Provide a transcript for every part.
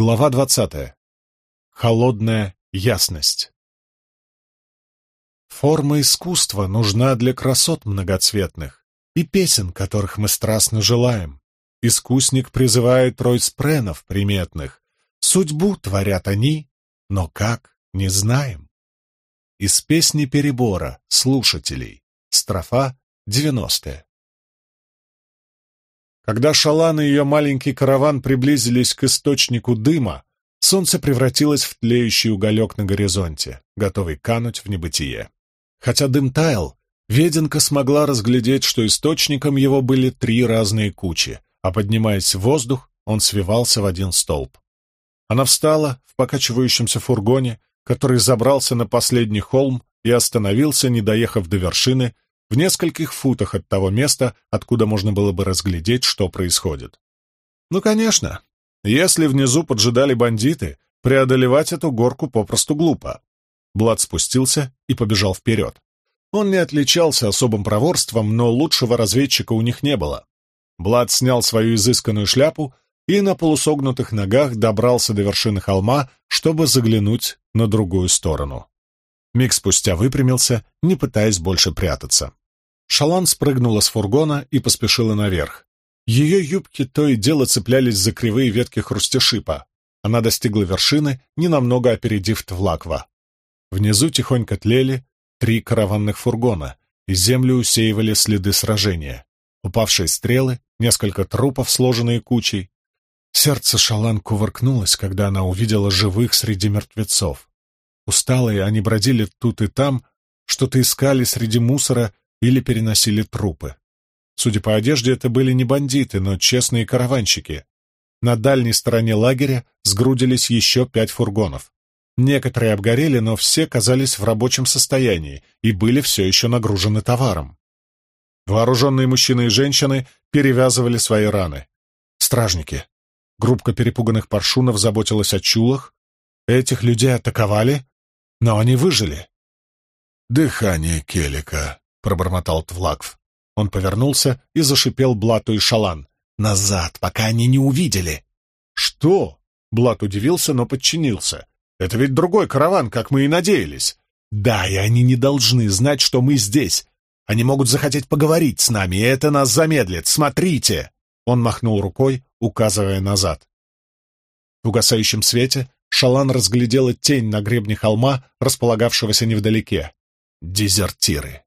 Глава двадцатая. Холодная ясность. Форма искусства нужна для красот многоцветных и песен, которых мы страстно желаем. Искусник призывает рой спренов приметных. Судьбу творят они, но как, не знаем. Из песни перебора слушателей. Строфа девяностая. Когда Шалан и ее маленький караван приблизились к источнику дыма, солнце превратилось в тлеющий уголек на горизонте, готовый кануть в небытие. Хотя дым таял, Веденка смогла разглядеть, что источником его были три разные кучи, а поднимаясь в воздух, он свивался в один столб. Она встала в покачивающемся фургоне, который забрался на последний холм и остановился, не доехав до вершины, в нескольких футах от того места, откуда можно было бы разглядеть, что происходит. Ну, конечно, если внизу поджидали бандиты, преодолевать эту горку попросту глупо. Блад спустился и побежал вперед. Он не отличался особым проворством, но лучшего разведчика у них не было. Блад снял свою изысканную шляпу и на полусогнутых ногах добрался до вершины холма, чтобы заглянуть на другую сторону. Миг спустя выпрямился, не пытаясь больше прятаться. Шалан спрыгнула с фургона и поспешила наверх. Ее юбки то и дело цеплялись за кривые ветки хрустяшипа. Она достигла вершины, ненамного опередив Твлаква. Внизу тихонько тлели три караванных фургона, и землю усеивали следы сражения. Упавшие стрелы, несколько трупов, сложенные кучей. Сердце Шалан кувыркнулось, когда она увидела живых среди мертвецов. Усталые они бродили тут и там, что-то искали среди мусора или переносили трупы. Судя по одежде, это были не бандиты, но честные караванщики. На дальней стороне лагеря сгрудились еще пять фургонов. Некоторые обгорели, но все казались в рабочем состоянии и были все еще нагружены товаром. Вооруженные мужчины и женщины перевязывали свои раны. Стражники. Группка перепуганных паршунов заботилась о чулах. Этих людей атаковали, но они выжили. «Дыхание Келика», — пробормотал Твлакв. Он повернулся и зашипел Блату и Шалан. «Назад, пока они не увидели!» «Что?» — Блат удивился, но подчинился. «Это ведь другой караван, как мы и надеялись!» «Да, и они не должны знать, что мы здесь. Они могут захотеть поговорить с нами, и это нас замедлит. Смотрите!» Он махнул рукой, указывая назад. В угасающем свете Шалан разглядела тень на гребне холма, располагавшегося невдалеке. Дезертиры.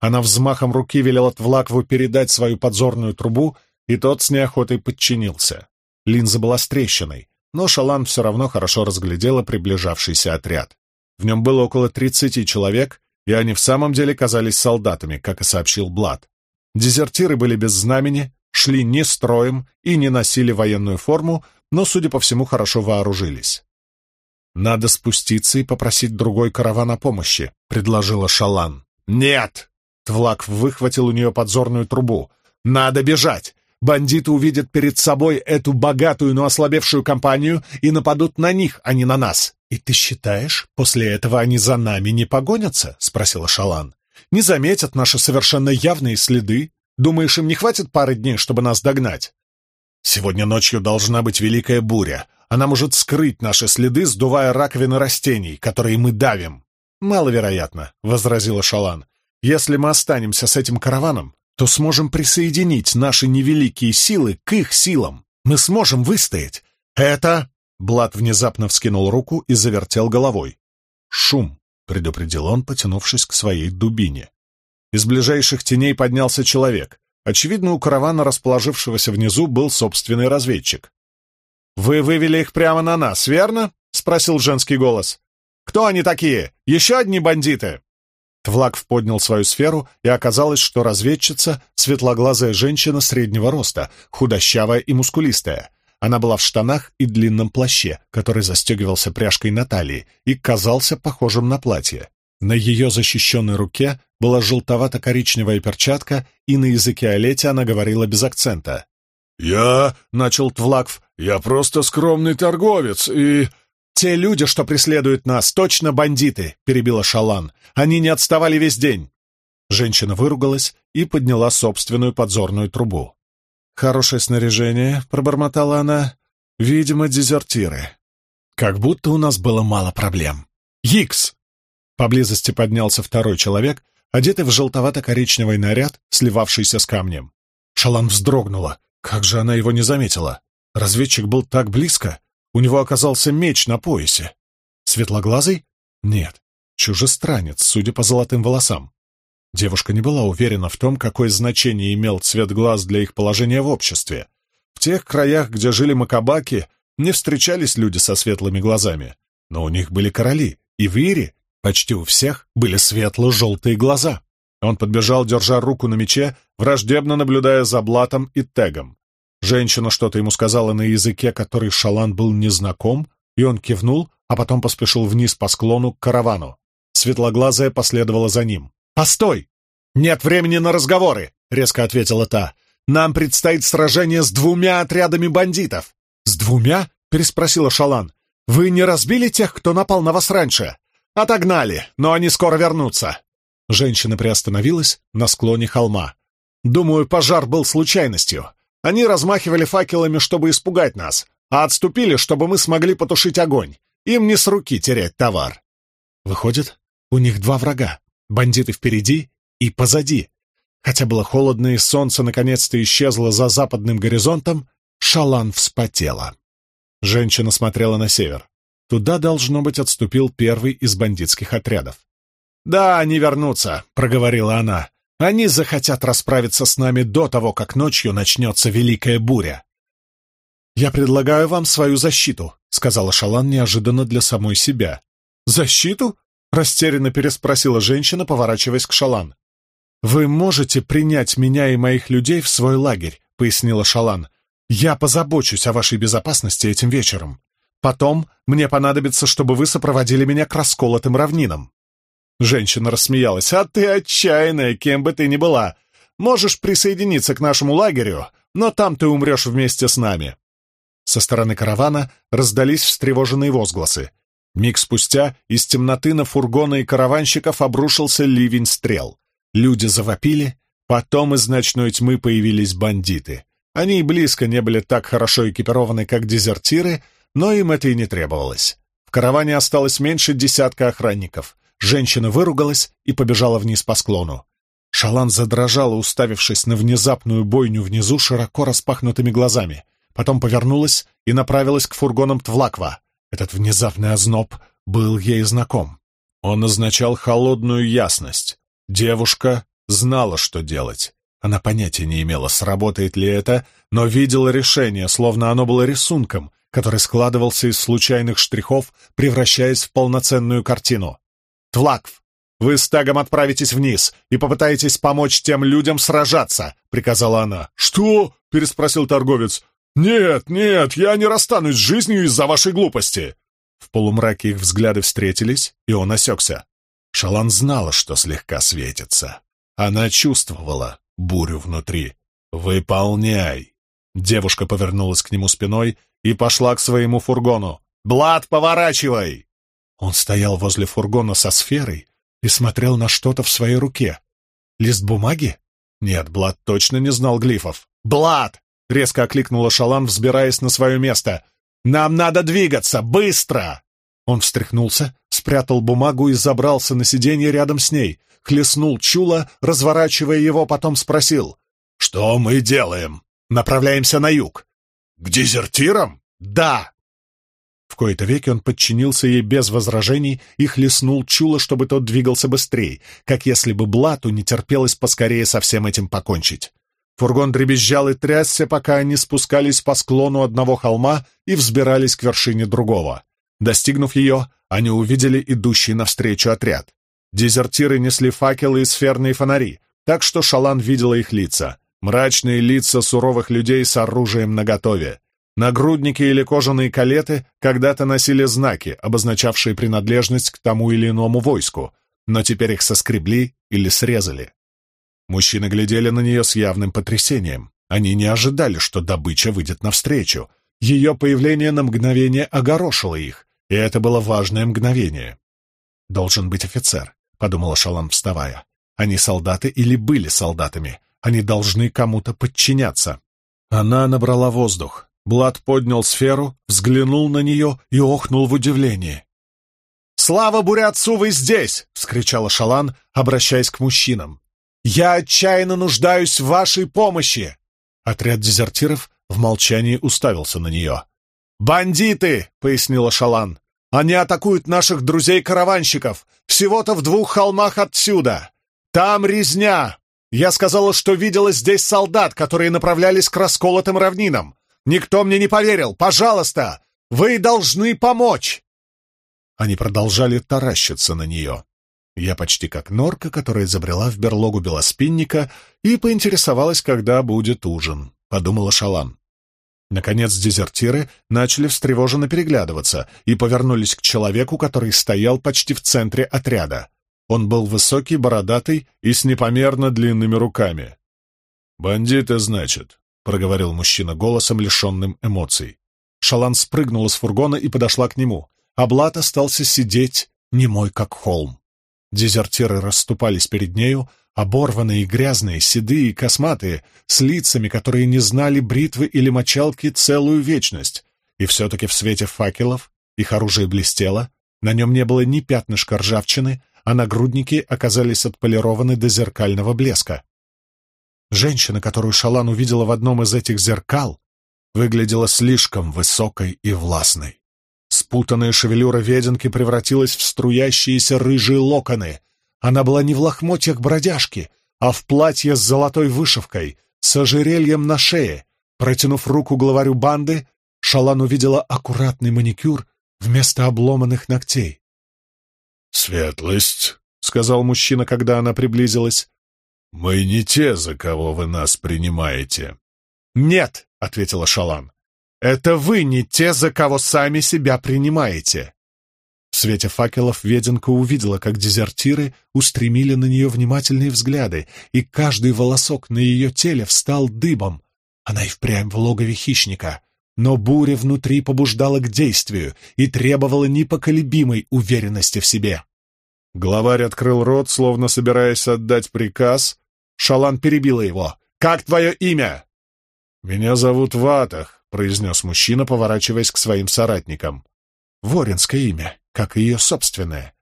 Она взмахом руки велела Твлакву передать свою подзорную трубу, и тот с неохотой подчинился. Линза была с трещиной, но Шалан все равно хорошо разглядела приближавшийся отряд. В нем было около тридцати человек, и они в самом деле казались солдатами, как и сообщил Блад. Дезертиры были без знамени, шли не строем и не носили военную форму, но, судя по всему, хорошо вооружились. «Надо спуститься и попросить другой караван о помощи», — предложила Шалан. «Нет!» Твлак выхватил у нее подзорную трубу. «Надо бежать! Бандиты увидят перед собой эту богатую, но ослабевшую компанию и нападут на них, а не на нас». «И ты считаешь, после этого они за нами не погонятся?» — спросила Шалан. «Не заметят наши совершенно явные следы? Думаешь, им не хватит пары дней, чтобы нас догнать?» «Сегодня ночью должна быть великая буря. Она может скрыть наши следы, сдувая раковины растений, которые мы давим». «Маловероятно», — возразила Шалан. Если мы останемся с этим караваном, то сможем присоединить наши невеликие силы к их силам. Мы сможем выстоять. Это...» Блад внезапно вскинул руку и завертел головой. «Шум», — предупредил он, потянувшись к своей дубине. Из ближайших теней поднялся человек. Очевидно, у каравана, расположившегося внизу, был собственный разведчик. «Вы вывели их прямо на нас, верно?» — спросил женский голос. «Кто они такие? Еще одни бандиты?» Твлаков поднял свою сферу, и оказалось, что разведчица — светлоглазая женщина среднего роста, худощавая и мускулистая. Она была в штанах и длинном плаще, который застегивался пряжкой на талии и казался похожим на платье. На ее защищенной руке была желтовато-коричневая перчатка, и на языке Олети она говорила без акцента. «Я...» — начал Твлаков. «Я просто скромный торговец, и...» «Те люди, что преследуют нас, точно бандиты!» — перебила Шалан. «Они не отставали весь день!» Женщина выругалась и подняла собственную подзорную трубу. «Хорошее снаряжение», — пробормотала она. Видимо, дезертиры. Как будто у нас было мало проблем. Хикс! Поблизости поднялся второй человек, одетый в желтовато-коричневый наряд, сливавшийся с камнем. Шалан вздрогнула. Как же она его не заметила? Разведчик был так близко. У него оказался меч на поясе. Светлоглазый? Нет, чужестранец, судя по золотым волосам. Девушка не была уверена в том, какое значение имел цвет глаз для их положения в обществе. В тех краях, где жили макабаки, не встречались люди со светлыми глазами. Но у них были короли, и в Ире почти у всех были светло-желтые глаза. Он подбежал, держа руку на мече, враждебно наблюдая за Блатом и Тегом. Женщина что-то ему сказала на языке, который Шалан был незнаком, и он кивнул, а потом поспешил вниз по склону к каравану. Светлоглазая последовала за ним. «Постой! Нет времени на разговоры!» — резко ответила та. «Нам предстоит сражение с двумя отрядами бандитов!» «С двумя?» — переспросила Шалан. «Вы не разбили тех, кто напал на вас раньше?» «Отогнали, но они скоро вернутся!» Женщина приостановилась на склоне холма. «Думаю, пожар был случайностью. Они размахивали факелами, чтобы испугать нас, а отступили, чтобы мы смогли потушить огонь. Им не с руки терять товар». Выходит, у них два врага. Бандиты впереди и позади. Хотя было холодно и солнце наконец-то исчезло за западным горизонтом, Шалан вспотела. Женщина смотрела на север. Туда, должно быть, отступил первый из бандитских отрядов. «Да, они вернутся», — проговорила она. «Они захотят расправиться с нами до того, как ночью начнется великая буря». «Я предлагаю вам свою защиту», — сказала Шалан неожиданно для самой себя. «Защиту?» — растерянно переспросила женщина, поворачиваясь к Шалан. «Вы можете принять меня и моих людей в свой лагерь», — пояснила Шалан. «Я позабочусь о вашей безопасности этим вечером. Потом мне понадобится, чтобы вы сопроводили меня к расколотым равнинам». Женщина рассмеялась. «А ты отчаянная, кем бы ты ни была. Можешь присоединиться к нашему лагерю, но там ты умрешь вместе с нами». Со стороны каравана раздались встревоженные возгласы. Миг спустя из темноты на фургоны и караванщиков обрушился ливень стрел. Люди завопили, потом из ночной тьмы появились бандиты. Они и близко не были так хорошо экипированы, как дезертиры, но им это и не требовалось. В караване осталось меньше десятка охранников. Женщина выругалась и побежала вниз по склону. Шалан задрожала, уставившись на внезапную бойню внизу широко распахнутыми глазами. Потом повернулась и направилась к фургонам Твлаква. Этот внезапный озноб был ей знаком. Он означал холодную ясность. Девушка знала, что делать. Она понятия не имела, сработает ли это, но видела решение, словно оно было рисунком, который складывался из случайных штрихов, превращаясь в полноценную картину. «Твлакв, вы с Тагом отправитесь вниз и попытаетесь помочь тем людям сражаться», — приказала она. «Что?» — переспросил торговец. «Нет, нет, я не расстанусь с жизнью из-за вашей глупости!» В полумраке их взгляды встретились, и он осекся. Шалан знала, что слегка светится. Она чувствовала бурю внутри. «Выполняй!» Девушка повернулась к нему спиной и пошла к своему фургону. «Блад, поворачивай!» Он стоял возле фургона со сферой и смотрел на что-то в своей руке. «Лист бумаги?» Нет, Блад точно не знал глифов. «Блад!» — резко окликнула Шалан, взбираясь на свое место. «Нам надо двигаться! Быстро!» Он встряхнулся, спрятал бумагу и забрался на сиденье рядом с ней, хлестнул Чула, разворачивая его, потом спросил. «Что мы делаем?» «Направляемся на юг». «К дезертирам?» «Да!» В кои-то веки он подчинился ей без возражений и хлестнул Чула, чтобы тот двигался быстрее, как если бы Блату не терпелось поскорее со всем этим покончить. Фургон дребезжал и трясся, пока они спускались по склону одного холма и взбирались к вершине другого. Достигнув ее, они увидели идущий навстречу отряд. Дезертиры несли факелы и сферные фонари, так что Шалан видела их лица. Мрачные лица суровых людей с оружием наготове. Нагрудники или кожаные калеты когда-то носили знаки, обозначавшие принадлежность к тому или иному войску, но теперь их соскребли или срезали. Мужчины глядели на нее с явным потрясением. Они не ожидали, что добыча выйдет навстречу. Ее появление на мгновение огорошило их, и это было важное мгновение. «Должен быть офицер», — подумала Шалан, вставая. «Они солдаты или были солдатами? Они должны кому-то подчиняться». Она набрала воздух. Блад поднял сферу, взглянул на нее и охнул в удивлении. «Слава бурятцу, вы здесь!» — вскричала Шалан, обращаясь к мужчинам. «Я отчаянно нуждаюсь в вашей помощи!» Отряд дезертиров в молчании уставился на нее. «Бандиты!» — пояснила Шалан. «Они атакуют наших друзей-караванщиков, всего-то в двух холмах отсюда. Там резня! Я сказала, что видела здесь солдат, которые направлялись к расколотым равнинам. Никто мне не поверил. Пожалуйста, вы должны помочь!» Они продолжали таращиться на нее. Я почти как норка, которая забрела в берлогу белоспинника и поинтересовалась, когда будет ужин, — подумала Шалан. Наконец дезертиры начали встревоженно переглядываться и повернулись к человеку, который стоял почти в центре отряда. Он был высокий, бородатый и с непомерно длинными руками. «Бандиты, значит», — проговорил мужчина голосом, лишенным эмоций. Шалан спрыгнула с фургона и подошла к нему, а Блат остался сидеть, немой как холм. Дезертиры расступались перед нею, оборванные, грязные, седые и косматые, с лицами, которые не знали бритвы или мочалки целую вечность. И все-таки в свете факелов их оружие блестело, на нем не было ни пятнышка ржавчины, а нагрудники оказались отполированы до зеркального блеска. Женщина, которую Шалан увидела в одном из этих зеркал, выглядела слишком высокой и властной. Спутанная шевелюра веденки превратилась в струящиеся рыжие локоны. Она была не в лохмотьях бродяжки, а в платье с золотой вышивкой, с ожерельем на шее. Протянув руку главарю банды, Шалан увидела аккуратный маникюр вместо обломанных ногтей. «Светлость», — сказал мужчина, когда она приблизилась, «Мы не те, за кого вы нас принимаете». «Нет», — ответила Шалан, — «это вы не те, за кого сами себя принимаете». В свете факелов Веденка увидела, как дезертиры устремили на нее внимательные взгляды, и каждый волосок на ее теле встал дыбом. Она и впрямь в логове хищника, но буря внутри побуждала к действию и требовала непоколебимой уверенности в себе. Главарь открыл рот, словно собираясь отдать приказ, Шалан перебила его. «Как твое имя?» «Меня зовут Ватах», — произнес мужчина, поворачиваясь к своим соратникам. «Воринское имя, как и ее собственное».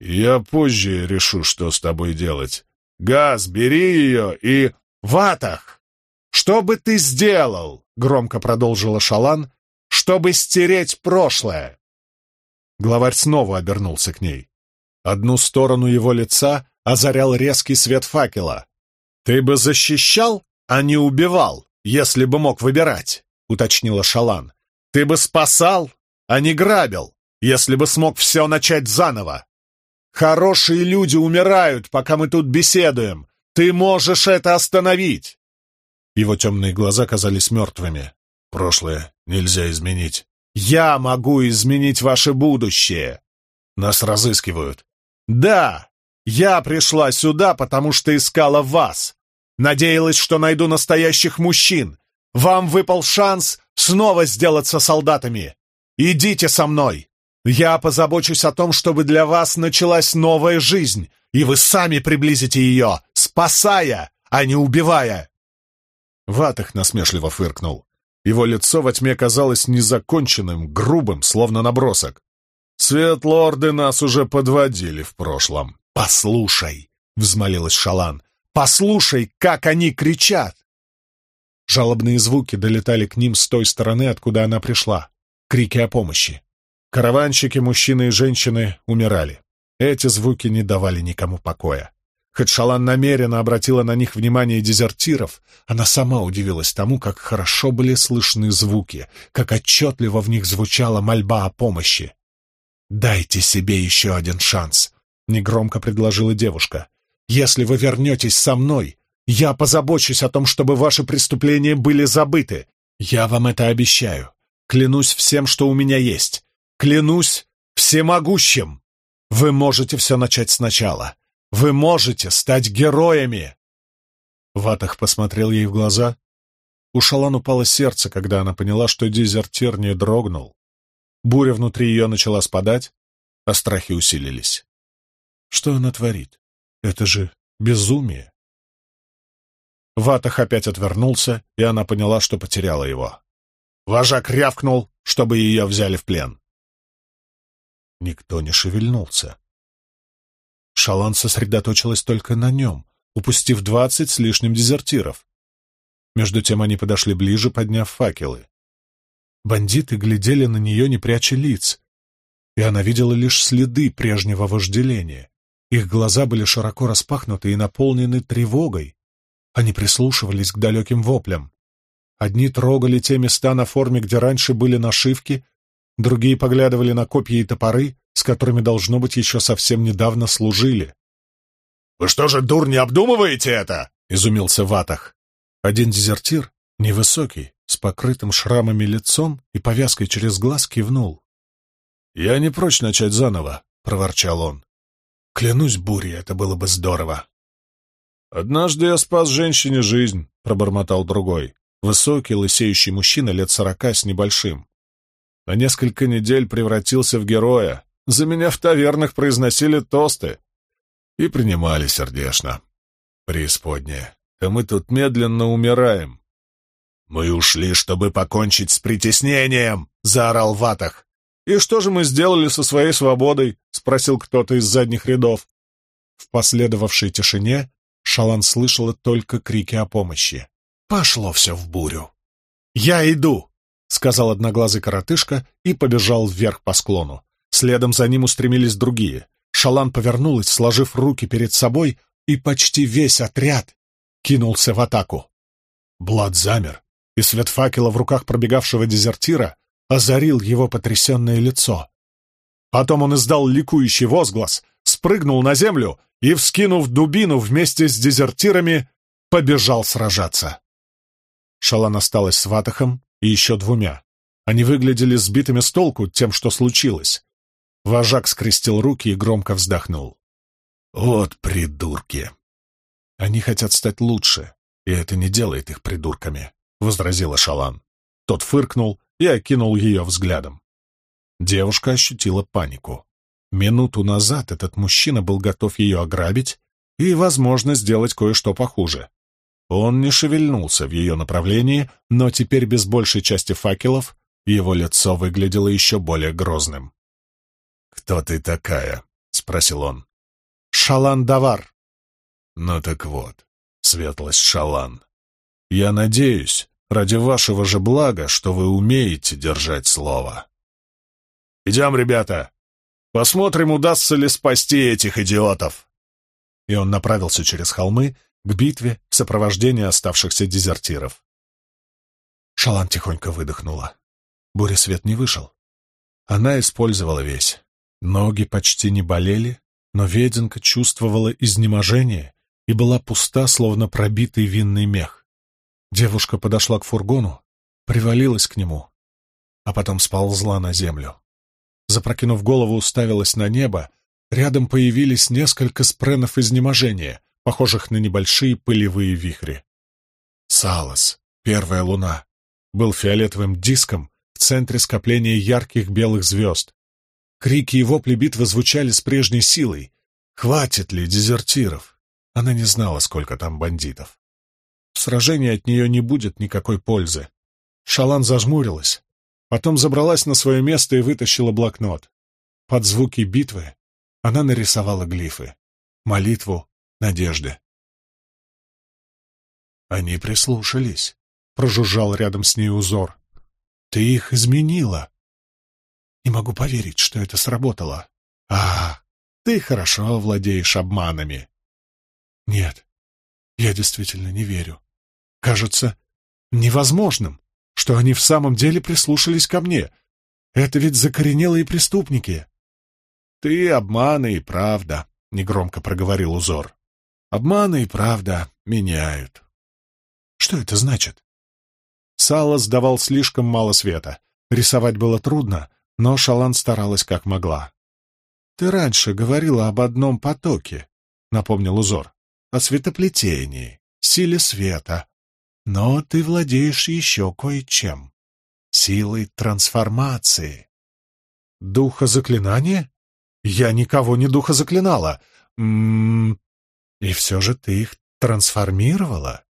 «Я позже решу, что с тобой делать. Газ, бери ее и...» «Ватах! Что бы ты сделал?» — громко продолжила Шалан. «Чтобы стереть прошлое!» Главарь снова обернулся к ней. Одну сторону его лица озарял резкий свет факела, «Ты бы защищал, а не убивал, если бы мог выбирать», — уточнила Шалан. «Ты бы спасал, а не грабил, если бы смог все начать заново. Хорошие люди умирают, пока мы тут беседуем. Ты можешь это остановить!» Его темные глаза казались мертвыми. «Прошлое нельзя изменить». «Я могу изменить ваше будущее!» «Нас разыскивают». «Да, я пришла сюда, потому что искала вас. Надеялась, что найду настоящих мужчин. Вам выпал шанс снова сделаться солдатами. Идите со мной. Я позабочусь о том, чтобы для вас началась новая жизнь, и вы сами приблизите ее, спасая, а не убивая. Ватах насмешливо фыркнул. Его лицо во тьме казалось незаконченным, грубым, словно набросок. «Светлорды нас уже подводили в прошлом». «Послушай», — взмолилась Шалан, Послушай, как они кричат!» Жалобные звуки долетали к ним с той стороны, откуда она пришла. Крики о помощи. Караванщики, мужчины и женщины умирали. Эти звуки не давали никому покоя. Хоть Шалан намеренно обратила на них внимание дезертиров, она сама удивилась тому, как хорошо были слышны звуки, как отчетливо в них звучала мольба о помощи. «Дайте себе еще один шанс», — негромко предложила девушка. Если вы вернетесь со мной, я позабочусь о том, чтобы ваши преступления были забыты. Я вам это обещаю. Клянусь всем, что у меня есть. Клянусь всемогущим. Вы можете все начать сначала. Вы можете стать героями. Ватах посмотрел ей в глаза. У Шалан упало сердце, когда она поняла, что дезертир не дрогнул. Буря внутри ее начала спадать, а страхи усилились. Что она творит? Это же безумие. Ватах опять отвернулся, и она поняла, что потеряла его. Вожак рявкнул, чтобы ее взяли в плен. Никто не шевельнулся. Шалан сосредоточилась только на нем, упустив двадцать с лишним дезертиров. Между тем они подошли ближе, подняв факелы. Бандиты глядели на нее, не пряча лиц, и она видела лишь следы прежнего вожделения. Их глаза были широко распахнуты и наполнены тревогой. Они прислушивались к далеким воплям. Одни трогали те места на форме, где раньше были нашивки, другие поглядывали на копья и топоры, с которыми, должно быть, еще совсем недавно служили. «Вы что же, дур, не обдумываете это?» — изумился Ватах. Один дезертир, невысокий, с покрытым шрамами лицом и повязкой через глаз, кивнул. «Я не прочь начать заново», — проворчал он. «Клянусь бурей, это было бы здорово». «Однажды я спас женщине жизнь», — пробормотал другой. Высокий, лысеющий мужчина лет сорока с небольшим. На несколько недель превратился в героя. За меня в тавернах произносили тосты. И принимали сердечно. Преисподнее. А мы тут медленно умираем. «Мы ушли, чтобы покончить с притеснением!» — заорал Ватах. «И что же мы сделали со своей свободой?» — спросил кто-то из задних рядов. В последовавшей тишине Шалан слышала только крики о помощи. Пошло все в бурю. «Я иду!» — сказал одноглазый коротышка и побежал вверх по склону. Следом за ним устремились другие. Шалан повернулась, сложив руки перед собой, и почти весь отряд кинулся в атаку. Блад замер, и свет факела в руках пробегавшего дезертира озарил его потрясенное лицо. Потом он издал ликующий возглас, спрыгнул на землю и, вскинув дубину вместе с дезертирами, побежал сражаться. Шалан осталась с Ватахом и еще двумя. Они выглядели сбитыми с толку тем, что случилось. Вожак скрестил руки и громко вздохнул. «Вот придурки!» «Они хотят стать лучше, и это не делает их придурками», — возразила Шалан. Тот фыркнул и окинул ее взглядом. Девушка ощутила панику. Минуту назад этот мужчина был готов ее ограбить и, возможно, сделать кое-что похуже. Он не шевельнулся в ее направлении, но теперь без большей части факелов его лицо выглядело еще более грозным. «Кто ты такая?» — спросил он. «Шалан Давар». «Ну так вот, светлость Шалан. Я надеюсь, ради вашего же блага, что вы умеете держать слово». «Идем, ребята! Посмотрим, удастся ли спасти этих идиотов!» И он направился через холмы, к битве в сопровождении оставшихся дезертиров. Шалан тихонько выдохнула. Буря-свет не вышел. Она использовала весь. Ноги почти не болели, но Веденка чувствовала изнеможение и была пуста, словно пробитый винный мех. Девушка подошла к фургону, привалилась к нему, а потом сползла на землю. Запрокинув голову, уставилась на небо, рядом появились несколько спренов изнеможения, похожих на небольшие пылевые вихри. Салас, первая луна, был фиолетовым диском в центре скопления ярких белых звезд. Крики и вопли битвы звучали с прежней силой. Хватит ли дезертиров? Она не знала, сколько там бандитов. В сражении от нее не будет никакой пользы. Шалан зажмурилась, потом забралась на свое место и вытащила блокнот. Под звуки битвы она нарисовала глифы, молитву надежды. Они прислушались. Прожужжал рядом с ней узор. Ты их изменила. Не могу поверить, что это сработало. А, ты хорошо владеешь обманами. Нет, я действительно не верю. Кажется невозможным, что они в самом деле прислушались ко мне. Это ведь закоренелые преступники. Ты обманы и правда, — негромко проговорил узор. Обманы и правда меняют. Что это значит? Сало сдавал слишком мало света. Рисовать было трудно, но Шалан старалась как могла. «Ты раньше говорила об одном потоке», — напомнил узор, — «о светоплетении, силе света. Но ты владеешь еще кое-чем. Силой трансформации». «Духа заклинания? Я никого не духа заклинала. М -м, и все же ты их трансформировала.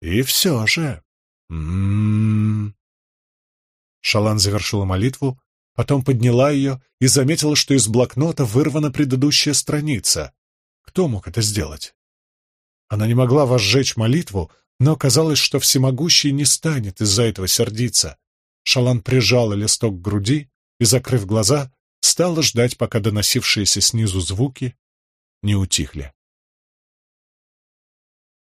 И все же... М -м -м. Шалан завершила молитву, потом подняла ее и заметила, что из блокнота вырвана предыдущая страница. Кто мог это сделать? Она не могла возжечь молитву, но казалось, что всемогущий не станет из-за этого сердиться. Шалан прижала листок к груди и, закрыв глаза, стала ждать, пока доносившиеся снизу звуки не утихли.